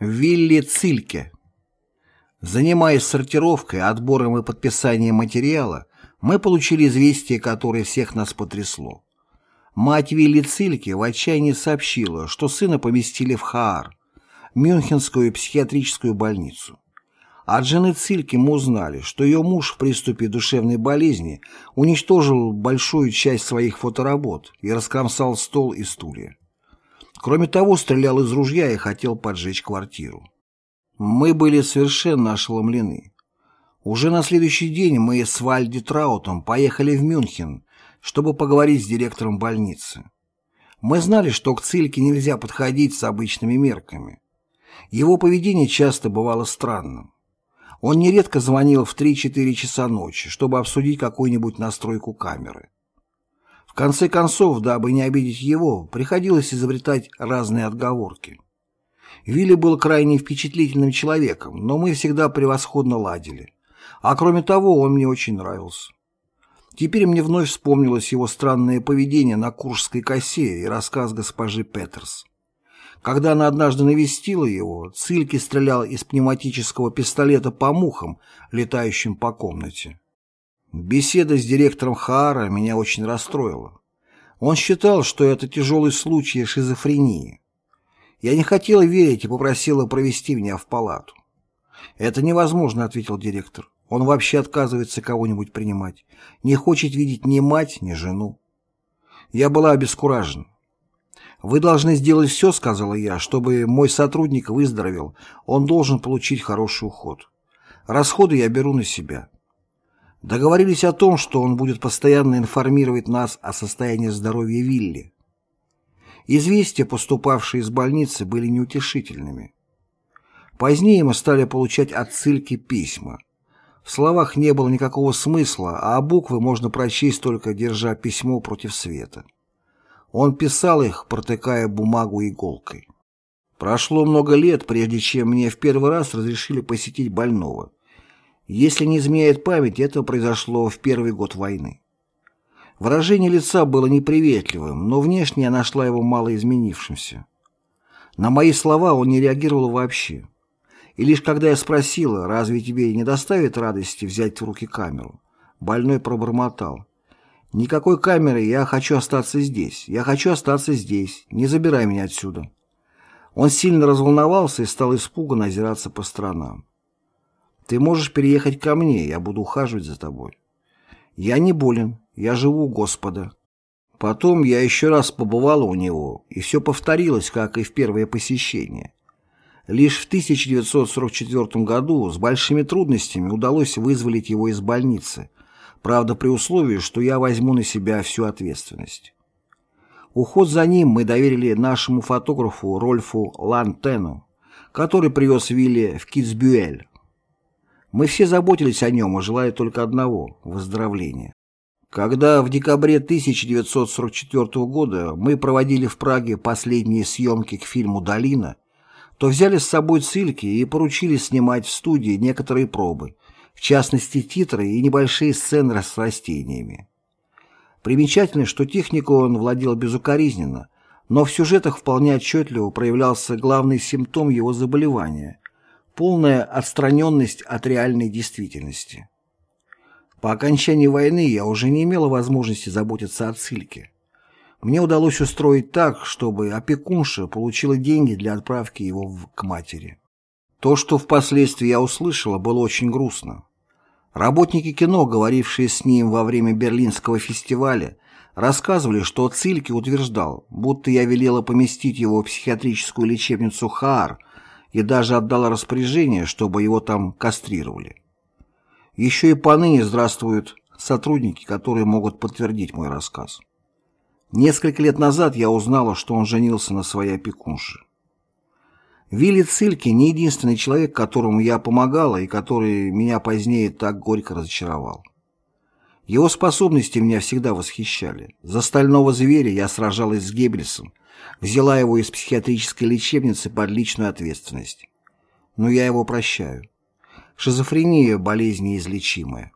Вилли Цильке. Занимаясь сортировкой, отбором и подписанием материала, мы получили известие, которое всех нас потрясло. Мать Вилли Цильке в отчаянии сообщила, что сына поместили в Хаар, Мюнхенскую психиатрическую больницу. От жены Цильки мы узнали, что ее муж в приступе душевной болезни уничтожил большую часть своих фоторабот и раскромсал стол и стулья. Кроме того, стрелял из ружья и хотел поджечь квартиру. Мы были совершенно ошеломлены. Уже на следующий день мы с Вальди Траутом поехали в Мюнхен, чтобы поговорить с директором больницы. Мы знали, что к Цильке нельзя подходить с обычными мерками. Его поведение часто бывало странным. Он нередко звонил в 3-4 часа ночи, чтобы обсудить какую-нибудь настройку камеры. В конце концов, дабы не обидеть его, приходилось изобретать разные отговорки. Вилли был крайне впечатлительным человеком, но мы всегда превосходно ладили. А кроме того, он мне очень нравился. Теперь мне вновь вспомнилось его странное поведение на Куршской косе и рассказ госпожи Петерс. Когда она однажды навестила его, Цильки стрелял из пневматического пистолета по мухам, летающим по комнате. Беседа с директором Хаара меня очень расстроила. Он считал, что это тяжелый случай шизофрении. Я не хотела верить и попросила провести меня в палату. «Это невозможно», — ответил директор. «Он вообще отказывается кого-нибудь принимать. Не хочет видеть ни мать, ни жену». Я была обескуражена. «Вы должны сделать все», — сказала я, — «чтобы мой сотрудник выздоровел. Он должен получить хороший уход. Расходы я беру на себя». Договорились о том, что он будет постоянно информировать нас о состоянии здоровья Вилли. Известия, поступавшие из больницы, были неутешительными. Позднее мы стали получать отсылки письма. В словах не было никакого смысла, а буквы можно прочесть только держа письмо против света. Он писал их, протыкая бумагу иголкой. Прошло много лет, прежде чем мне в первый раз разрешили посетить больного. Если не изменяет память, это произошло в первый год войны. Выражение лица было неприветливым, но внешне я нашла его мало изменившимся. На мои слова он не реагировал вообще. И лишь когда я спросила, разве тебе не доставит радости взять в руки камеру, больной пробормотал. «Никакой камеры, я хочу остаться здесь, я хочу остаться здесь, не забирай меня отсюда». Он сильно разволновался и стал испуганно озираться по сторонам. Ты можешь переехать ко мне, я буду ухаживать за тобой. Я не болен, я живу у Господа. Потом я еще раз побывала у него, и все повторилось, как и в первое посещение. Лишь в 1944 году с большими трудностями удалось вызволить его из больницы, правда при условии, что я возьму на себя всю ответственность. Уход за ним мы доверили нашему фотографу Рольфу Лантену, который привез Вилли в Китсбюэль. Мы все заботились о нем и желали только одного – выздоровления. Когда в декабре 1944 года мы проводили в Праге последние съемки к фильму «Долина», то взяли с собой цильки и поручили снимать в студии некоторые пробы, в частности титры и небольшие сцены с растениями. Примечательно, что технику он владел безукоризненно, но в сюжетах вполне отчетливо проявлялся главный симптом его заболевания полная отстраненность от реальной действительности. По окончании войны я уже не имела возможности заботиться о Цильке. Мне удалось устроить так, чтобы опекунша получила деньги для отправки его к матери. То, что впоследствии я услышала, было очень грустно. Работники кино, говорившие с ним во время Берлинского фестиваля, рассказывали, что Цильке утверждал, будто я велела поместить его в психиатрическую лечебницу Хаар и даже отдала распоряжение, чтобы его там кастрировали. Еще и поныне здравствуют сотрудники, которые могут подтвердить мой рассказ. Несколько лет назад я узнала, что он женился на своей опекунше. Вилли Цильки не единственный человек, которому я помогала и который меня позднее так горько разочаровал. Его способности меня всегда восхищали. За стального зверя я сражалась с Геббельсом, взяла его из психиатрической лечебницы под личную ответственность. Но я его прощаю. Шизофрения – болезнь неизлечимая.